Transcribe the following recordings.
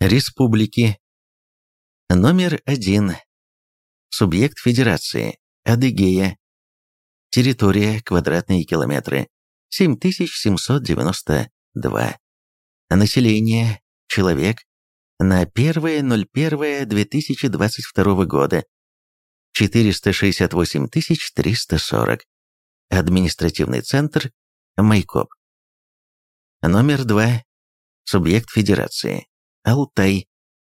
Республики. Номер один. Субъект Федерации. Адыгея. Территория, квадратные километры. 7792. Население, человек, на 1.01.2022 года 468 340. Административный центр Майкоп. Номер 2. Субъект Федерации. Алтай.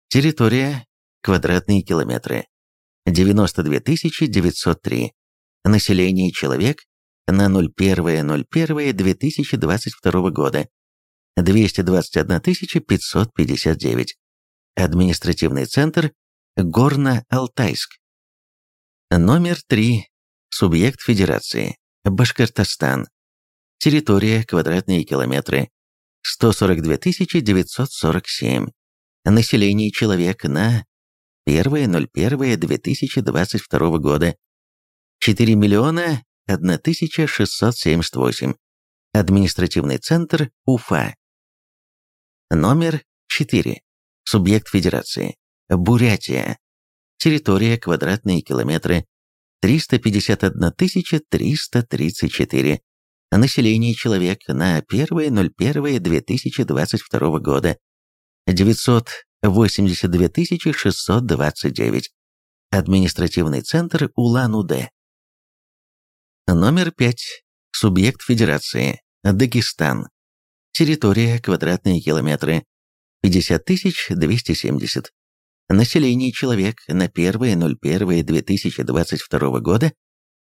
Территория. Квадратные километры. 92 903. Население человек на 01.01.2022 года 221 559. Административный центр Горно-Алтайск. Номер 3. Субъект Федерации. Башкортостан. Территория, квадратные километры. 142 947. Население человек на 1.01.2022 года. 4 миллиона 1678. Административный центр Уфа. Номер 4. Субъект Федерации. Бурятия. Территория, квадратные километры. 351 334. Население человек на 1.01.2022 года. 982 629. Административный центр Улан-Удэ. Номер 5. Субъект Федерации. Дагестан. Территория, квадратные километры. 50 270. Население человек на 1.01.2022 года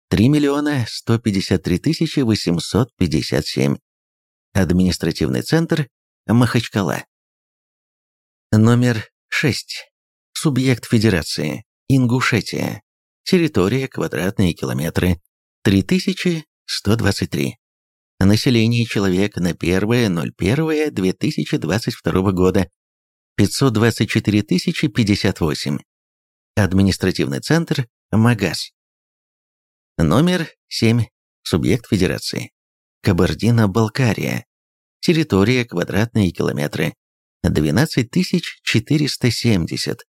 3 миллиона 153 857. Административный центр Махачкала. Номер 6. Субъект Федерации. Ингушетия. Территория, квадратные километры. 3123. Население человек на 1.01.2022 года 524 058. Административный центр Магаз. Номер 7. Субъект Федерации. Кабардино-Балкария. Территория, квадратные километры. 12 470.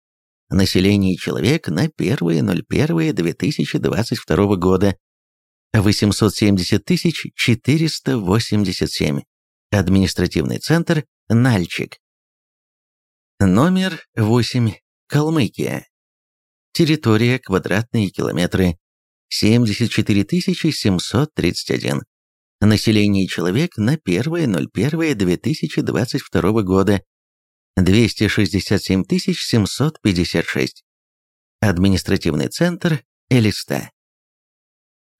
Население человек на 1.01.2022 года 870 487. Административный центр Нальчик. Номер 8. Калмыкия. Территория, квадратные километры. 74 731. Население человек на 1.01.2022 года 267 756. Административный центр Элиста.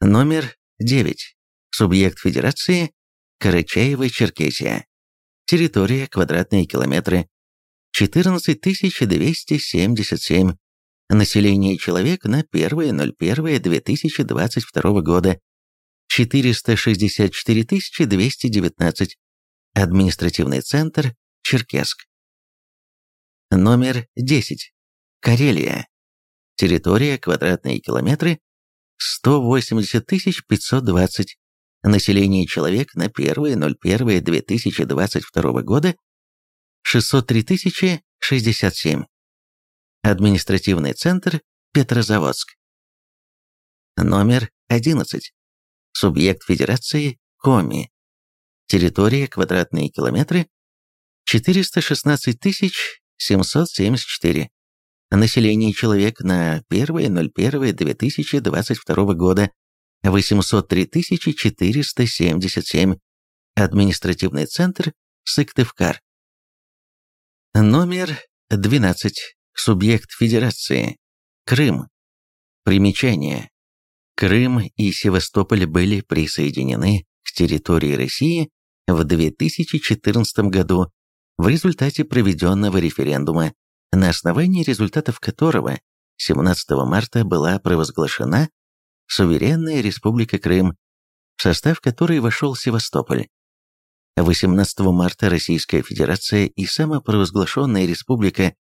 Номер 9. Субъект Федерации Карачаево-Черкесия. Территория, квадратные километры. 14 277. Население человек на 1.01.2022 года. 464 219. Административный центр Черкесск. Номер 10. Карелия. Территория, квадратные километры. 180 520. Население человек на 1.01.2022 года 603 067. Административный центр Петрозаводск. Номер 11. Субъект Федерации Коми. Территория, квадратные километры 416 774. Население человек на 1.01.2022 года 803 477. Административный центр Сыктывкар. Номер 12. Субъект Федерации. Крым. Примечание. Крым и Севастополь были присоединены к территории России в 2014 году в результате проведенного референдума на основании результатов которого 17 марта была провозглашена суверенная республика Крым, в состав которой вошел Севастополь. 18 марта Российская Федерация и самопровозглашенная республика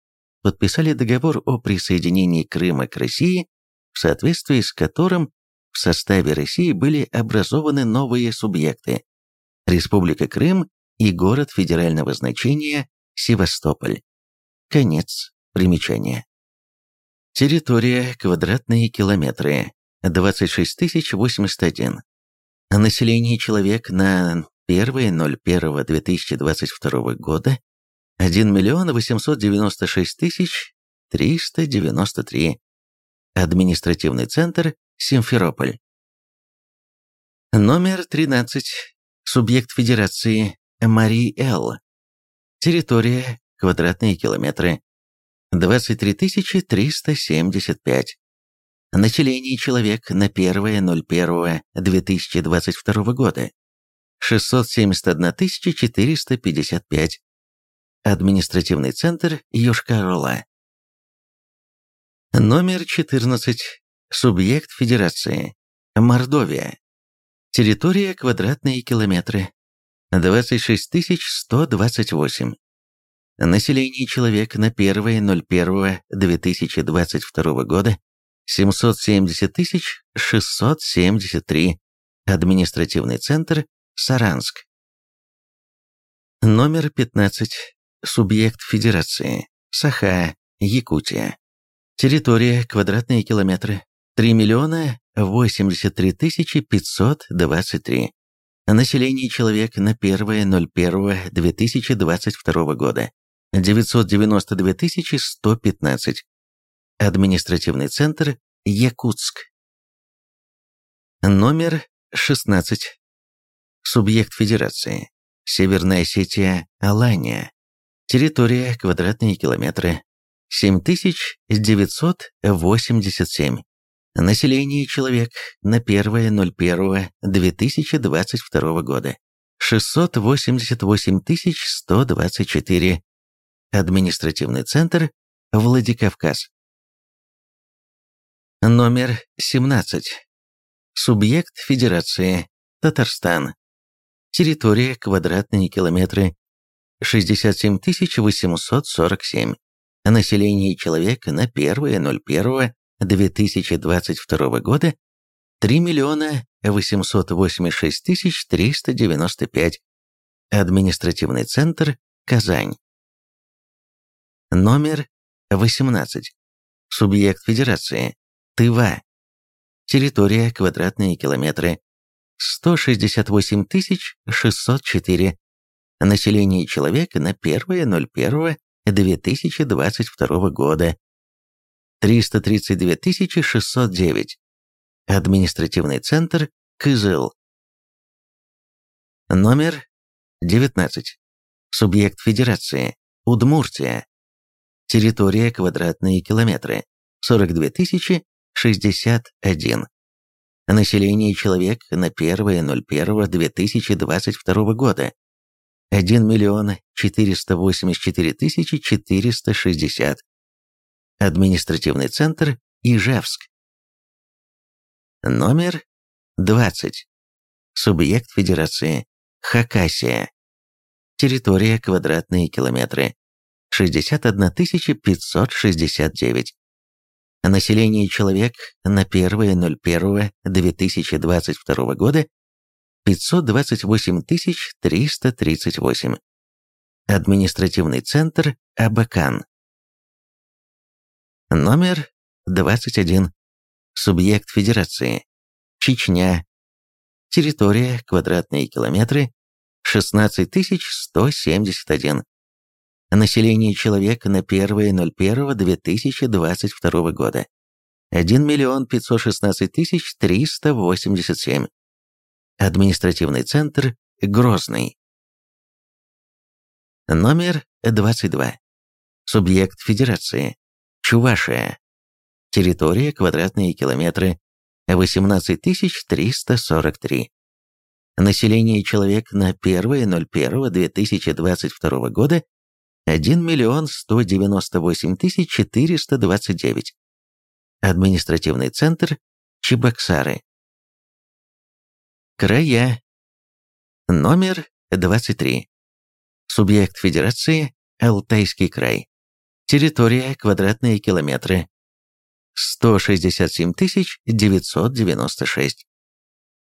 подписали договор о присоединении Крыма к России, в соответствии с которым в составе России были образованы новые субъекты – Республика Крым и город федерального значения Севастополь. Конец примечания. Территория квадратные километры 26081. Население человек на 1.01.2022 года 1 миллион 896 тысяч 393. Административный центр Симферополь. Номер 13. Субъект Федерации Мари-Эл. Территория, квадратные километры, 23 375. Население человек на 1.01.2022 года 671 455. Административный центр Йошкар-Ола. Номер 14. Субъект Федерации. Мордовия. Территория квадратные километры. 26 128. Население человек на 1.01.2022 года 770 673. Административный центр Саранск. Номер 15. Субъект Федерации. Саха, Якутия. Территория, квадратные километры. 3 миллиона 83 тысячи 523. Население человек на 1.01.2022 года. 992 115. Административный центр Якутск. Номер 16. Субъект Федерации. Северная Осетия, Алания. Территория, квадратные километры. 7987. Население человек на 1.01.2022 года. 688 124. Административный центр Владикавказ. Номер 17. Субъект Федерации Татарстан. Территория квадратные километры 67 847. Население человека на 1.01.2022 года 3 миллиона 886 395. Административный центр Казань. Номер 18. Субъект Федерации. Тыва. Территория квадратные километры 168 604. Население человека на 1.01.2022 года 332 609. Административный центр Кызыл. Номер 19. Субъект Федерации. Удмуртия. Территория квадратные километры. 42 061. Население человек на 1.01.2022 года 1 миллион 484 тысячи 460. Административный центр Ижевск. Номер 20. Субъект Федерации Хакасия. Территория квадратные километры 61 569. Население человек на 1.01.2022 года 528 338. Административный центр Абакан. Номер 21. Субъект Федерации. Чечня. Территория, квадратные километры, 16 171. Население человека на 1.01.2022 года. 1 миллион 516 тысяч 387. Административный центр Грозный. Номер 22. Субъект Федерации. Чувашия. Территория, квадратные километры, 18 343. Население человек на 1.01.2022 года 1 миллион 198 тысяч 429. Административный центр Чебоксары. Края. Номер 23. Субъект Федерации Алтайский край. Территория квадратные километры 167 996.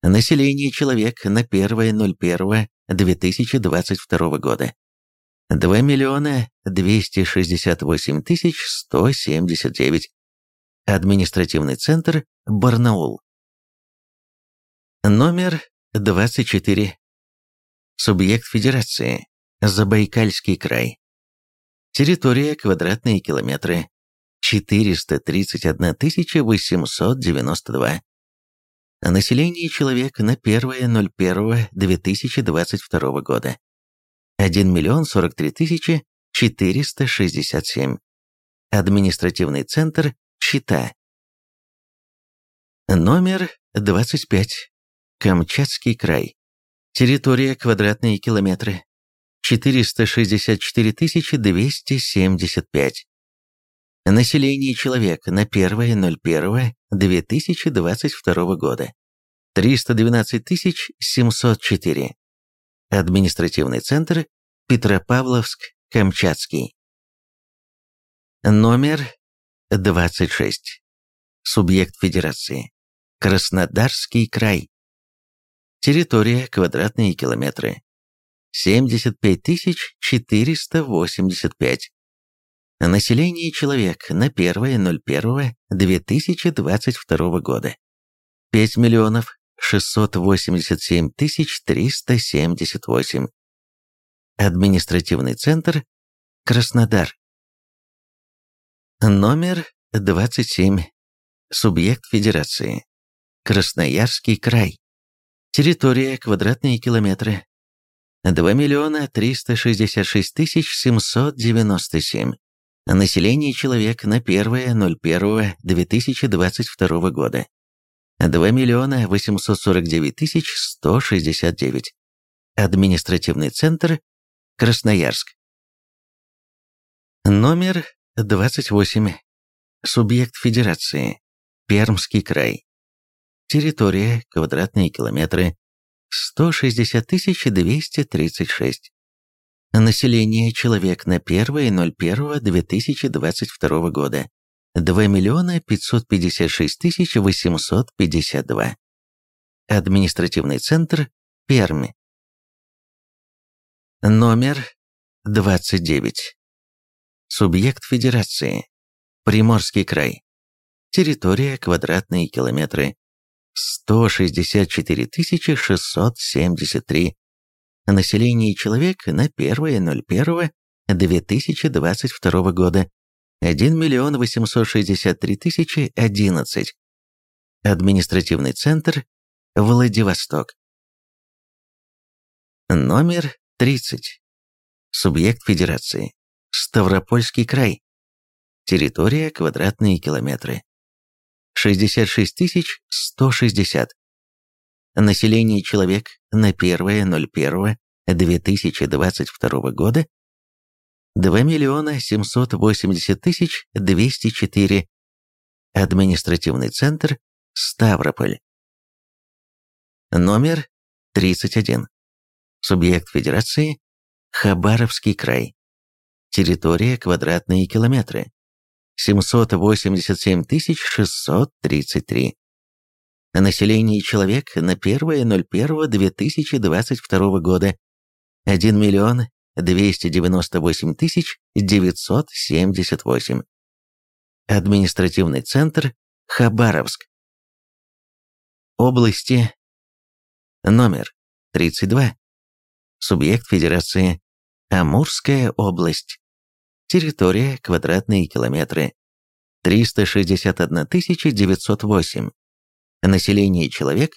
Население человек на 1.01.2022 года 2 миллиона 268 тысяч 179. Административный центр Барнаул. Номер 24. Субъект Федерации. Забайкальский край. Территория квадратные километры. 431 892. Население человек на 1.01.2022 года. 1 миллион 43 тысячи 467. Административный центр Чита. Номер 25. Камчатский край. Территория квадратные километры. 464 275. Население человек на 1.01.2022 года. 312 704. Административный центр Петропавловск-Камчатский. Номер 26. Субъект Федерации. Краснодарский край. Территория квадратные километры. 75 485. Население человек на 1.01.2022 года. 5 миллионов 687 378. Административный центр Краснодар. Номер 27. Субъект Федерации. Красноярский край. Территория квадратные километры. 2 миллиона 366 тысяч 797. Население человек на 1.01.2022 года. 2 миллиона 849 тысяч 169. Административный центр Красноярск. Номер 28. Субъект Федерации. Пермский край. Территория, квадратные километры, 160 236. Население человек на 1.01.2022 года. 2 миллиона 556 тысяч 852. Административный центр Перми. Номер 29. Субъект Федерации. Приморский край. Территория квадратные километры 164 673. Население человек на 1.01.2022 года 1 миллион 863 тысячи 11. Административный центр Владивосток. Номер 30. Субъект Федерации. Ставропольский край. Территория квадратные километры. 66 160. Население человек на 1.01.2022 года 2 миллиона 780 тысяч 204. Административный центр Ставрополь. Номер 31. Субъект Федерации Хабаровский край. Территория квадратные километры. 787 633. Население человек на 1.01.2022 года 1 миллион 298 тысяч 978. Административный центр Хабаровск. Области. Номер 32. Субъект Федерации. Амурская область. Территория, квадратные километры. 361 908. Население человек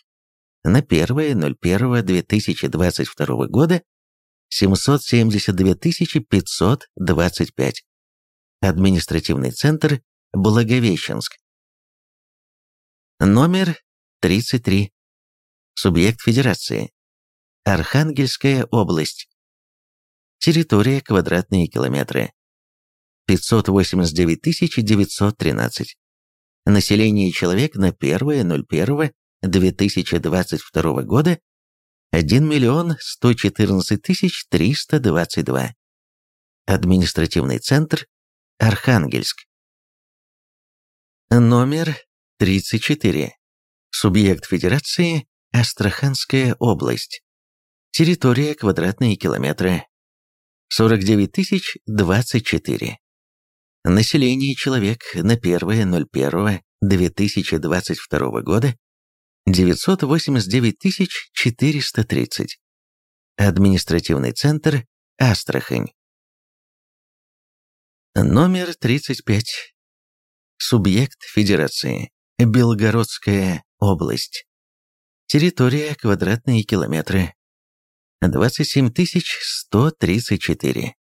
на 1.01.2022 года 772 525. Административный центр Благовещенск. Номер 33. Субъект Федерации. Архангельская область. Территория квадратные километры. 589 913. Население человек на 1.01.2022 года 1 миллион 114 тысяч 322. Административный центр Архангельск. Номер 34. Субъект Федерации Астраханская область. Территория квадратные километры 49 024. Население человек на 1.01.2022 года 989 430. Административный центр Астрахань. Номер 35. Субъект Федерации. Белгородская область. Территория квадратные километры. 27 134.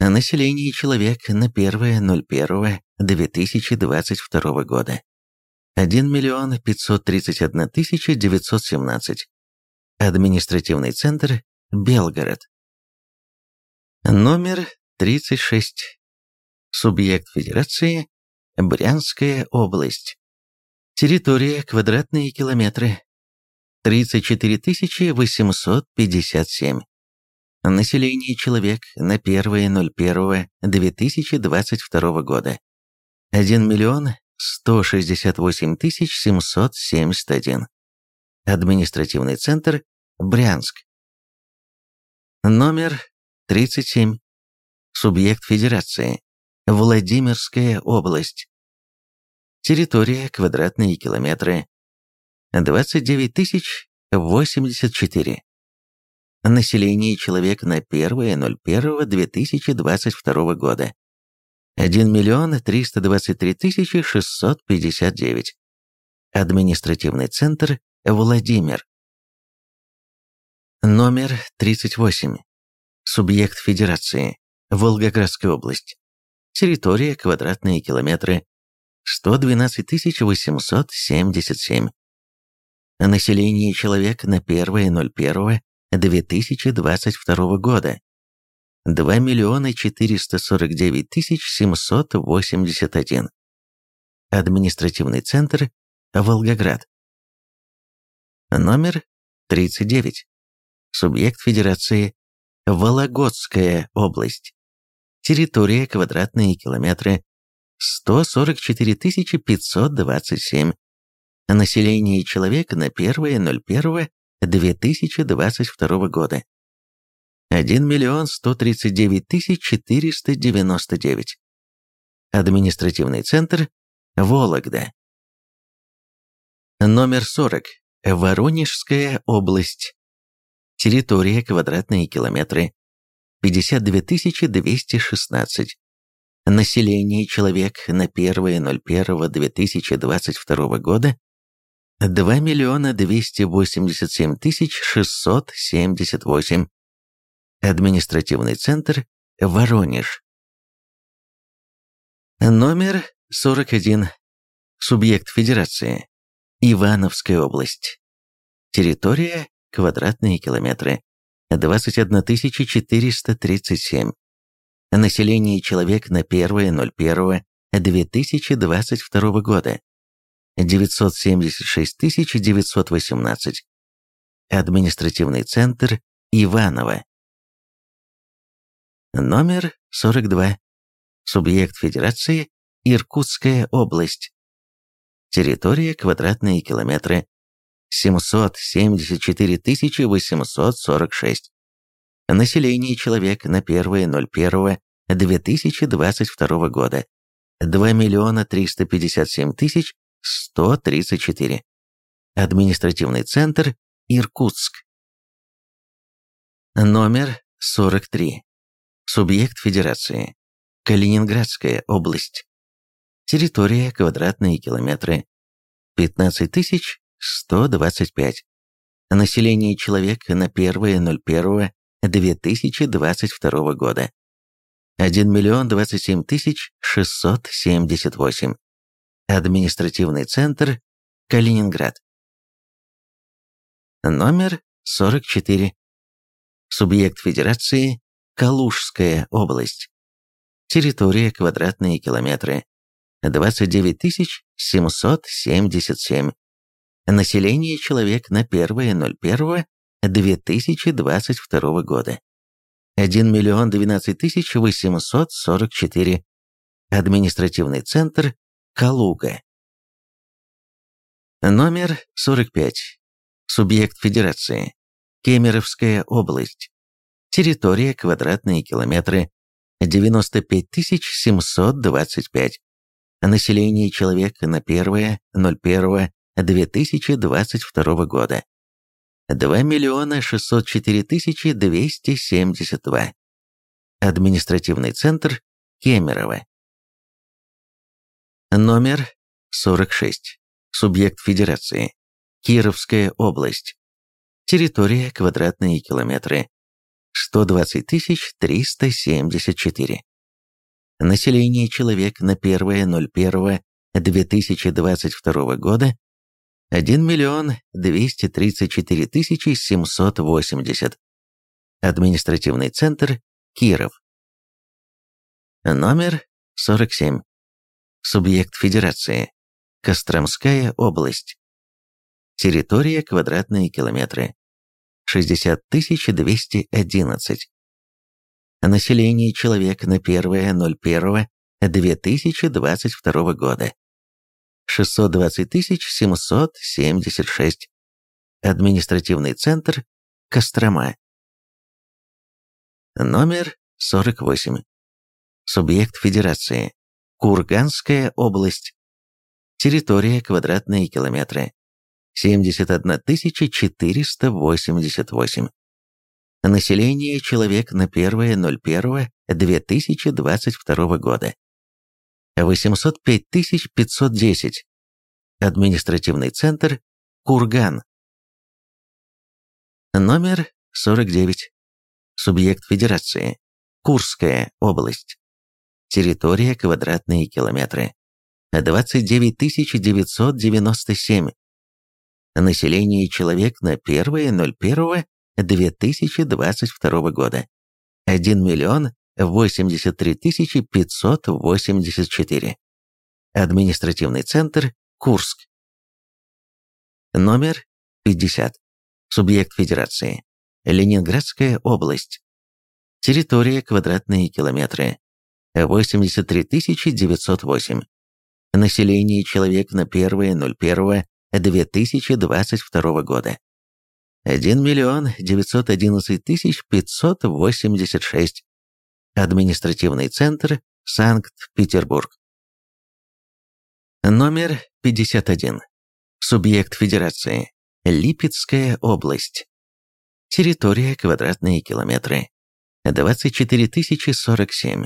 Население человек на 1.01.2022 года. 1 миллион 531 тысяча 917. Административный центр Белгород. Номер 36. Субъект Федерации Брянская область. Территория квадратные километры 34 857. Население человек на 1.01.2022 года 1 миллион 168 771. Административный центр Брянск. Номер 37. Субъект Федерации. Владимирская область. Территория квадратные километры 29 084. Население человек на 1.01.2022 года. 1 миллион 323 тысячи 659. Административный центр Владимир. Номер 38. Субъект Федерации. Волгоградская область. Территория квадратные километры 112 877. Население человек на 1.01.2022 года 2 миллиона 449 тысяч 781. Административный центр Волгоград. Номер 39. Субъект Федерации Вологодская область. Территория квадратные километры 144 527. Население человека на 1.01.2022 года. 1 миллион 139 тысяч 499. Административный центр Вологда. Номер 40. Воронежская область. Территория квадратные километры 52 216. Население человек на 1.01.2022 года 2 миллиона 287 тысяч 678. Административный центр Воронеж. Номер 41. Субъект Федерации. Ивановская область. Территория квадратные километры 21 437. Население человек на 1.01.2022 года 976 918. Административный центр Иваново. Номер 42. Субъект Федерации Иркутская область. Территория квадратные километры 774 846. Население человек на 1.01.2022 года 2 миллиона 357 тысяч 134. Административный центр Иркутск. Номер 43. Субъект Федерации. Калининградская область. Территория квадратные километры 15 125. Население человек на 1.01.2022 года. 1 миллион 27 тысяч 678. Административный центр Калининград. Номер 44. Субъект Федерации Калужская область. Территория квадратные километры 29 777. Население человек на 1.01.2022 года. 1 миллион 12 тысяч 844. Административный центр Калуга. Номер 45. Субъект Федерации. Кемеровская область. Территория квадратные километры 95 725. Население человека на 1.01.2022 года 2 миллиона 604 тысячи 272. Административный центр Кемерово. Номер 46. Субъект Федерации. Кировская область. Территория квадратные километры 120 374. Население человек на 1.01.2022 года 1 миллион 234 тысячи 780. Административный центр Киров. Номер 47. Субъект Федерации. Костромская область. Территория квадратные километры. 60 211. Население человек на 1.01.2022 года. 620 776. Административный центр Кострома. Номер 48. Субъект Федерации. Курганская область. Территория квадратные километры. 71 488. Население человек на 1.01.2022 года. 805 510. Административный центр Курган. Номер 49. Субъект Федерации. Курская область. Территория квадратные километры. 29 997. Население человек на 1.01.2022 года. 1 миллион 83 584. Административный центр Курск. Номер 50. Субъект Федерации. Ленинградская область. Территория квадратные километры. 83 908. Население человек на 1.01.2022 года. 1 миллион 911 тысяч 586. Административный центр Санкт-Петербург. Номер 51. Субъект Федерации. Липецкая область. Территория квадратные километры. 24 047.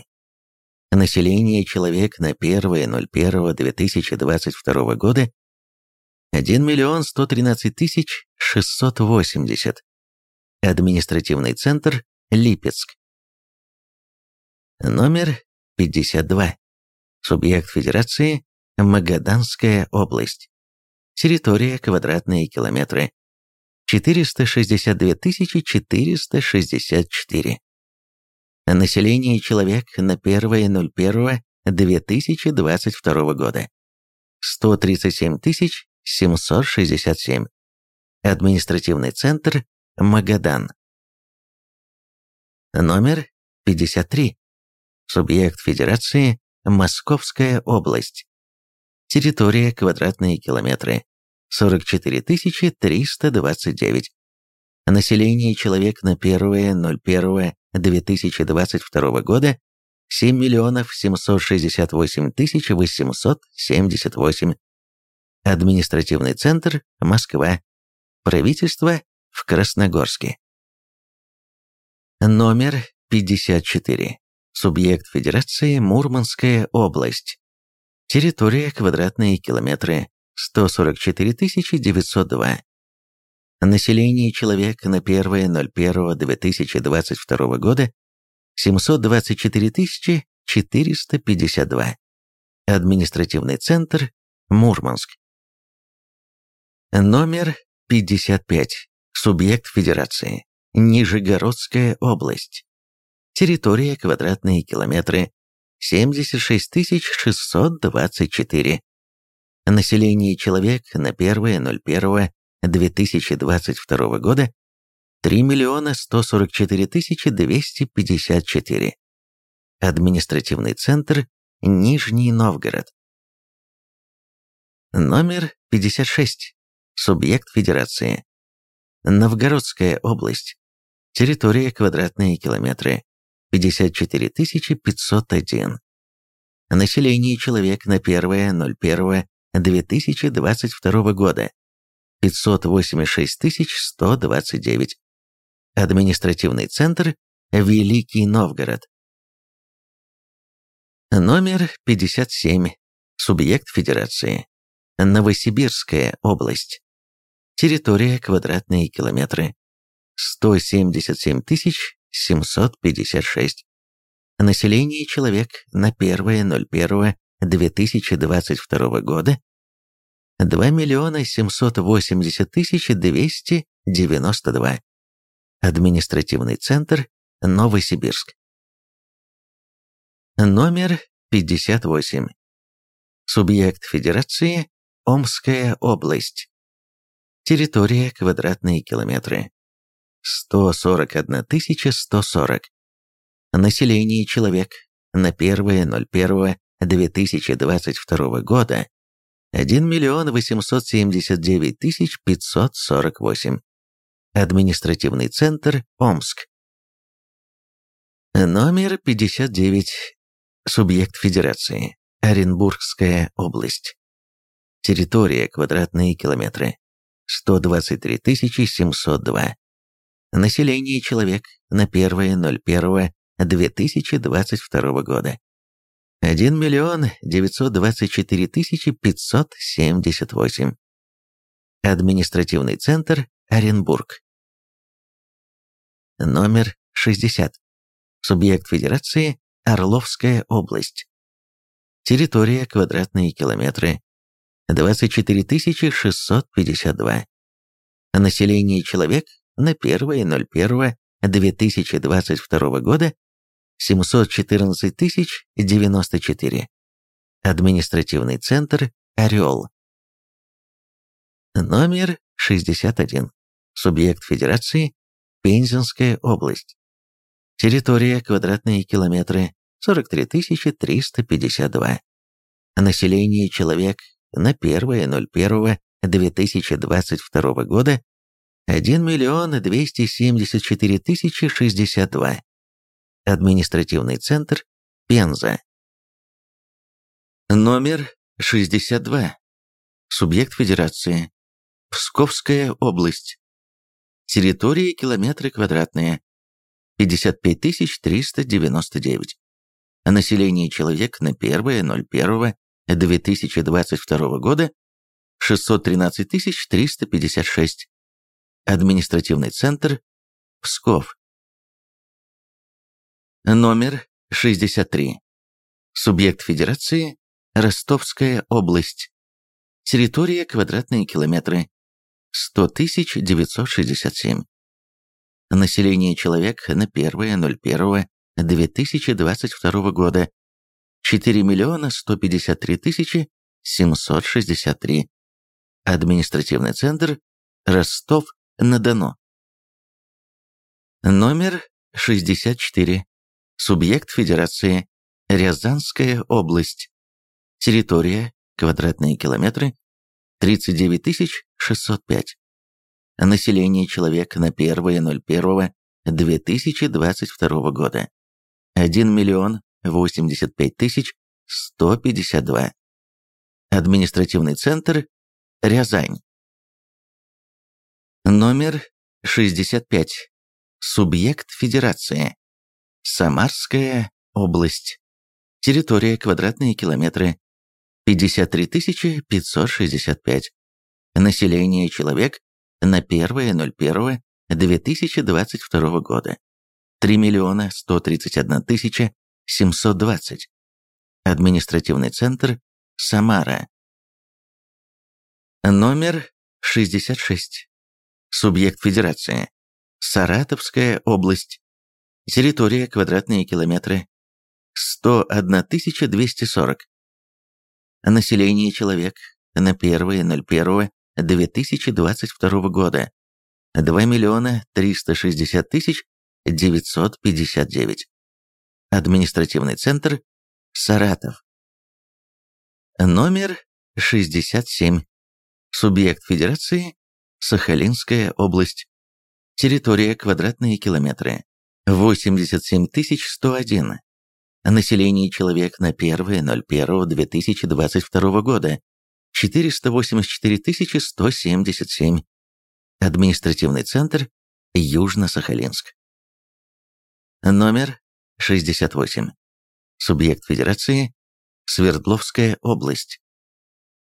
Население человек на 1.01.2022 года 1 миллион 113 тысяч 680. Административный центр Липецк. Номер 52. Субъект Федерации Магаданская область. Территория квадратные километры. 462 464. Население человек на 1.01.2022 года. 137 767. Административный центр Магадан. Номер 53. Субъект Федерации Московская область. Территория квадратные километры. 44 329. Население человек на 1.01.2022 года 7 миллионов 768 тысяч 878. Административный центр Москва. Правительство в Красногорске. Номер 54. Субъект Федерации Мурманская область. Территория квадратные километры 144 902. Население человека на 1.01.2022 года 724 452. Административный центр Мурманск. Номер 55. Субъект Федерации. Нижегородская область. Территория квадратные километры 76 624. Население человек на 1.01.2022 года 3 миллиона 144 тысячи 254. Административный центр Нижний Новгород. Номер 56. Субъект Федерации. Новгородская область. Территория квадратные километры 54 501. Население человек на 1.01.2022 года 586 129. Административный центр Великий Новгород. Номер 57. Субъект Федерации. Новосибирская область. Территория квадратные километры. 177 756. Население человек на 1.01.2022 года 2 миллиона 780 тысяч 292. Административный центр Новосибирск. Номер 58. Субъект Федерации Омская область. Территория квадратные километры. 141 140. Население человек на 1.01.2022 года 1 миллион 879 тысяч 548. Административный центр Омск. Номер 59. Субъект Федерации. Оренбургская область. Территория квадратные километры. 123 702. Население человек на 1.01.2022 года. 1 миллион 924 тысячи 578. Административный центр Оренбург. Номер 60. Субъект Федерации Орловская область. Территория квадратные километры 24 652. Население человек на 1.01.2022 года 714 тысяч 94. Административный центр «Орел». Номер 61. Субъект Федерации Пензенская область. Территория квадратные километры 43 352. Население человек на 1.01.2022 года 1 миллион 274 тысячи 62. Административный центр Пенза. Номер 62. Субъект Федерации. Псковская область. Территория километры квадратные. 55 399. Население человек на 1.01.2022 года 613 356. Административный центр Псков. Номер 63. Субъект Федерации Ростовская область. Территория квадратные километры 100 967. Население человек на 1.01.2022 года 4 миллиона 153 тысячи 763. Административный центр Ростов-на-Дону. Номер 64. Субъект Федерации Рязанская область. Территория, квадратные километры, 39 605. Население человек на 1.01.2022 года. 1 миллион 85 тысяч 152. Административный центр Рязань. Номер 65. Субъект Федерации. Самарская область. Территория квадратные километры 53 565. Население человек на 1.01.2022 года 3 миллиона 131 тысяча 720. Административный центр Самара. Номер 66. Субъект Федерации. Саратовская область. Территория квадратные километры 101 240. Население человек на 1.01.2022 года 2 миллиона 360 тысяч 959. Административный центр Саратов. Номер 67. Субъект Федерации Сахалинская область. Территория квадратные километры 87 101. Население человек на 1.01.2022 года 484 177. Административный центр Южно-Сахалинск. Номер 68. Субъект Федерации Свердловская область.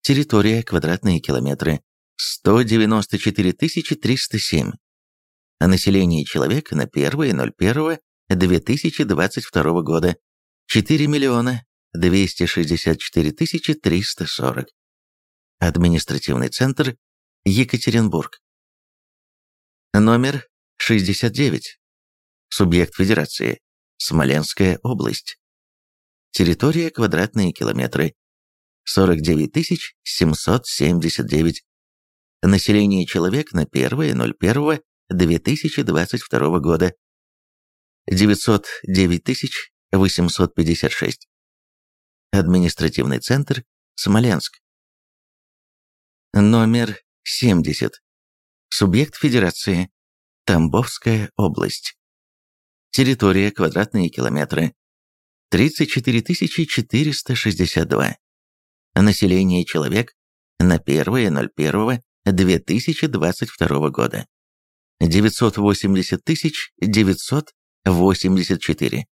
Территория квадратные километры 194 307. Население человек на 1.01.2022 года 4 миллиона 264 340. Административный центр Екатеринбург. Номер 69. Субъект Федерации. Смоленская область. Территория квадратные километры. 49 779. Население человек на 1.01.2022 года. 909 856. Административный центр Смоленск. Номер 70. Субъект Федерации. Тамбовская область. Территория квадратные километры. 34 462. Население человек на 1.01.2022 года. 980 984.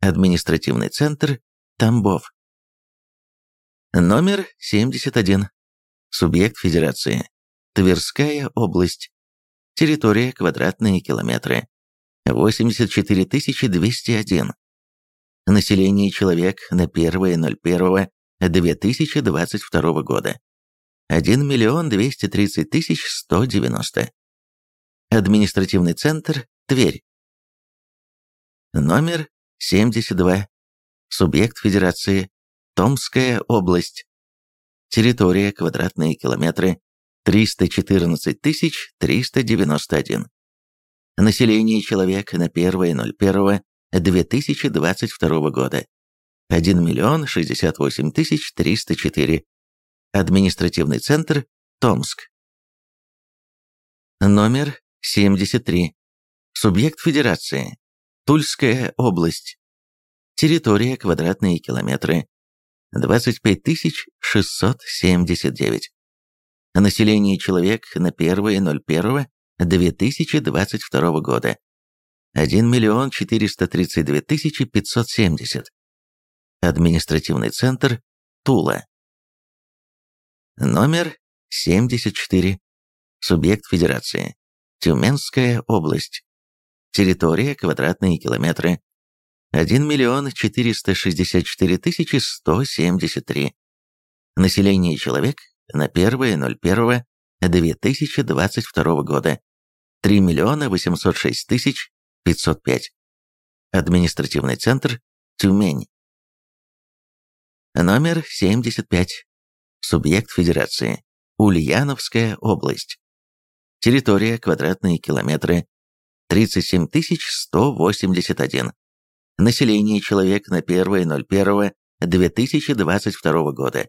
Административный центр Тамбов. Номер 71. Субъект Федерации. Тверская область. Территория квадратные километры. 84 201. Население человек на 1.01.2022 года. 1 миллион 230 тысяч 190. Административный центр Тверь. Номер 72. Субъект Федерации. Томская область. Территория квадратные километры 314 391. Население человек на 1.01.2022 года 1 миллион 68 тысяч 304. Административный центр Томск. Номер 73. Субъект Федерации. Тульская область. Территория квадратные километры 25 679. Население человек на 1.01.2022 года 1 миллион 432 тысячи 570. Административный центр Тула. Номер 74. Субъект Федерации. Тюменская область. Территория квадратные километры 1 миллион 464 тысячи 173. Население человек на 1.01.2022 года 3 миллиона 806 тысяч 505. Административный центр Тюмень. Номер 75. Субъект Федерации. Ульяновская область. Территория квадратные километры 37 181. Население человек на 1.01.2022 года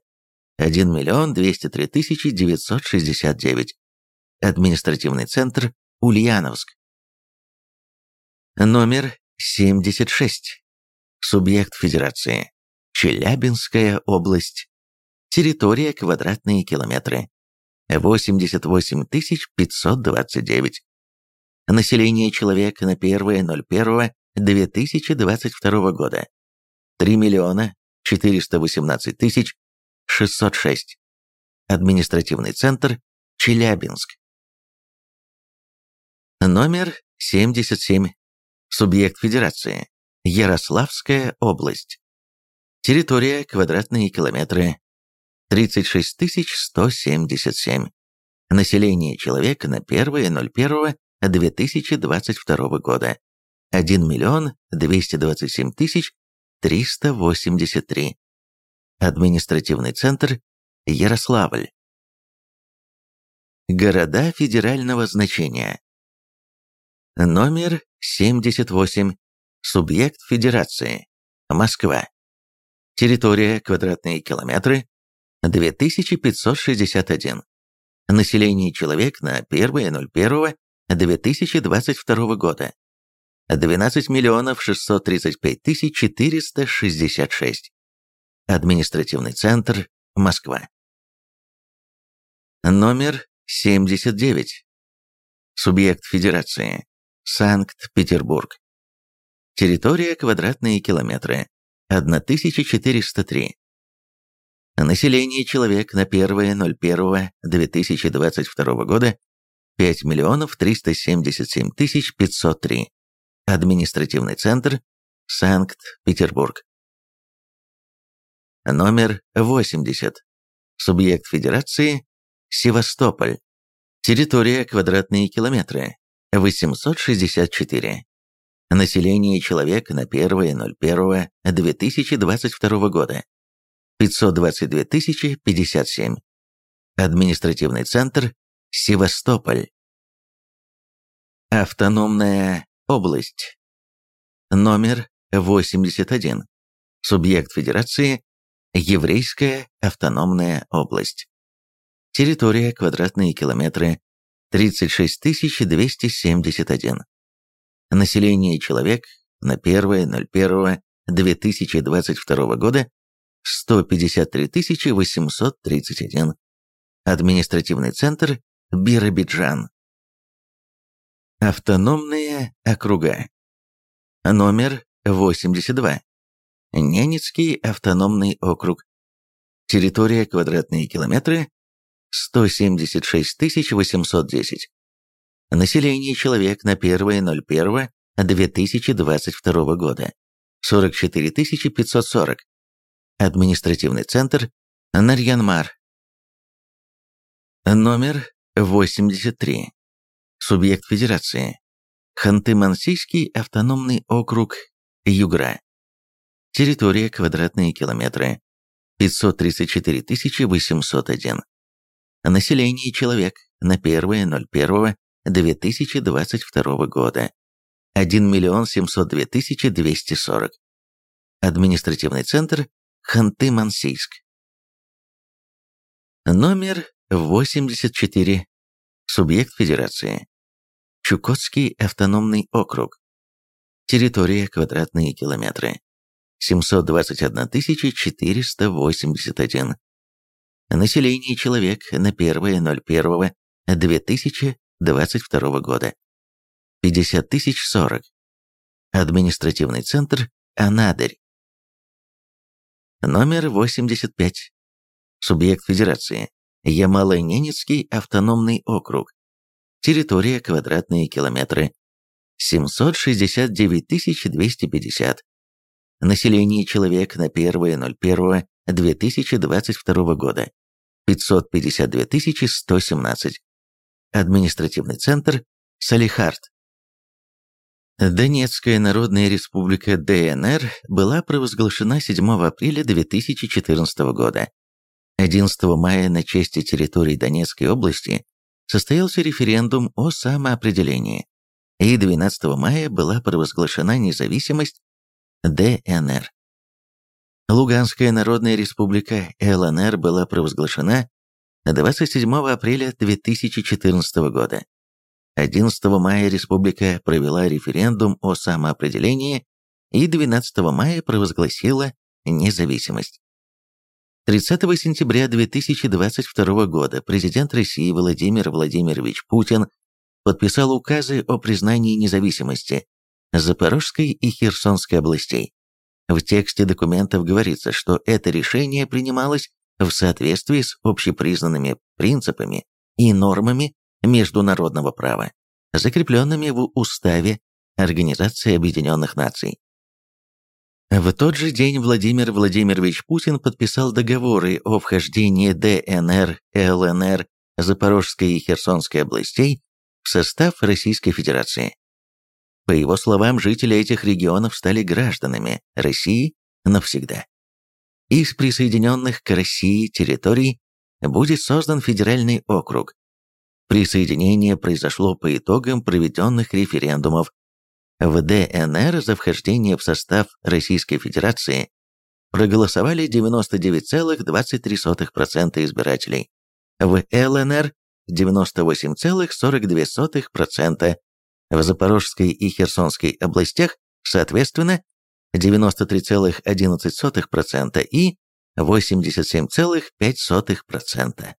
1 миллион 203 тысячи 969. Административный центр Ульяновск. Номер 76. Субъект Федерации. Челябинская область. Территория квадратные километры. 88 529. Население человек на 1.01.2022 года. 3 миллиона 418 тысяч 606. Административный центр Челябинск. Номер 77. Субъект Федерации. Ярославская область. Территория квадратные километры 36 177. Население человека на 1.01.2022 года 1 миллион 227 тысяч 383. Административный центр Ярославль. Города федерального значения. Номер 78. Субъект Федерации. Москва. Территория квадратные километры 2561. Население человек на 1.01.2022 2022 года. 12 миллионов 635 тысяч 466. Административный центр Москва. Номер 79. Субъект Федерации. Санкт-Петербург. Территория квадратные километры. 1403. Население человек на 1.01.2022 года 5 миллионов 377 тысяч 503. Административный центр Санкт-Петербург. Номер 80. Субъект Федерации Севастополь. Территория квадратные километры 864. Население человек на 1.01.2022 года 522 057. Административный центр Севастополь. Автономная область. Номер 81. Субъект Федерации Еврейская автономная область. Территория квадратные километры 36 271. Население человек на 1.01.2022 года 153 831. Административный центр Биробиджан. Автономные округа. Номер 82. Ненецкий автономный округ. Территория квадратные километры 176 810. Население человек на 1.01.2022 года 44 540. Административный центр Нарьянмар. Номер 83. Субъект Федерации. Ханты-Мансийский автономный округ Югра. Территория квадратные километры 534 801. Население человек на 1.01.2022 года 1 миллион 702 240. Административный центр Ханты-Мансийск. Номер 84. Субъект Федерации. Чукотский автономный округ. Территория квадратные километры. 721 481. Население человек на 1.01.2022 года. 50 040. Административный центр Анадырь. Номер 85. Субъект Федерации. Ямало-Ненецкий автономный округ. Территория квадратные километры. 769 250. Население человек на 1.01.2022 года. 552 117. Административный центр Салихард. Донецкая Народная Республика ДНР была провозглашена 7 апреля 2014 года. 11 мая на честь территории Донецкой области состоялся референдум о самоопределении, и 12 мая была провозглашена независимость ДНР. Луганская Народная Республика ЛНР была провозглашена 27 апреля 2014 года. 11 мая республика провела референдум о самоопределении и 12 мая провозгласила независимость. 30 сентября 2022 года президент России Владимир Владимирович Путин подписал указы о признании независимости Запорожской и Херсонской областей. В тексте документов говорится, что это решение принималось в соответствии с общепризнанными принципами и нормами международного права, закрепленными в Уставе Организации Объединенных Наций. В тот же день Владимир Владимирович Путин подписал договоры о вхождении ДНР, ЛНР, Запорожской и Херсонской областей в состав Российской Федерации. По его словам, жители этих регионов стали гражданами России навсегда. Из присоединенных к России территорий будет создан федеральный округ, Присоединение произошло по итогам проведенных референдумов. В ДНР за вхождение в состав Российской Федерации проголосовали 99,23% избирателей. В ЛНР 98,42%, в Запорожской и Херсонской областях, соответственно, 93,11% и 87,5%.